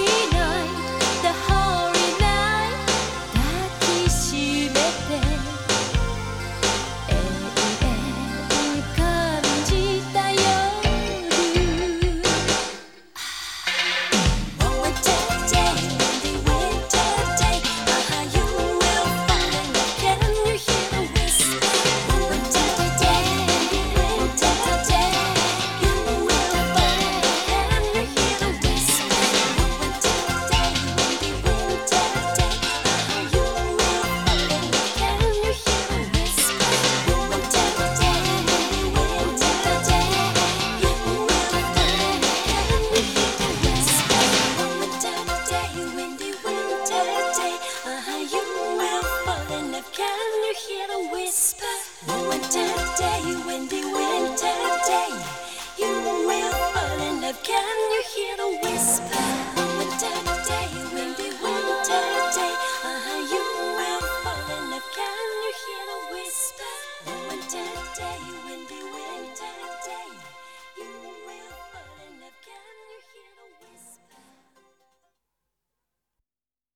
You knows.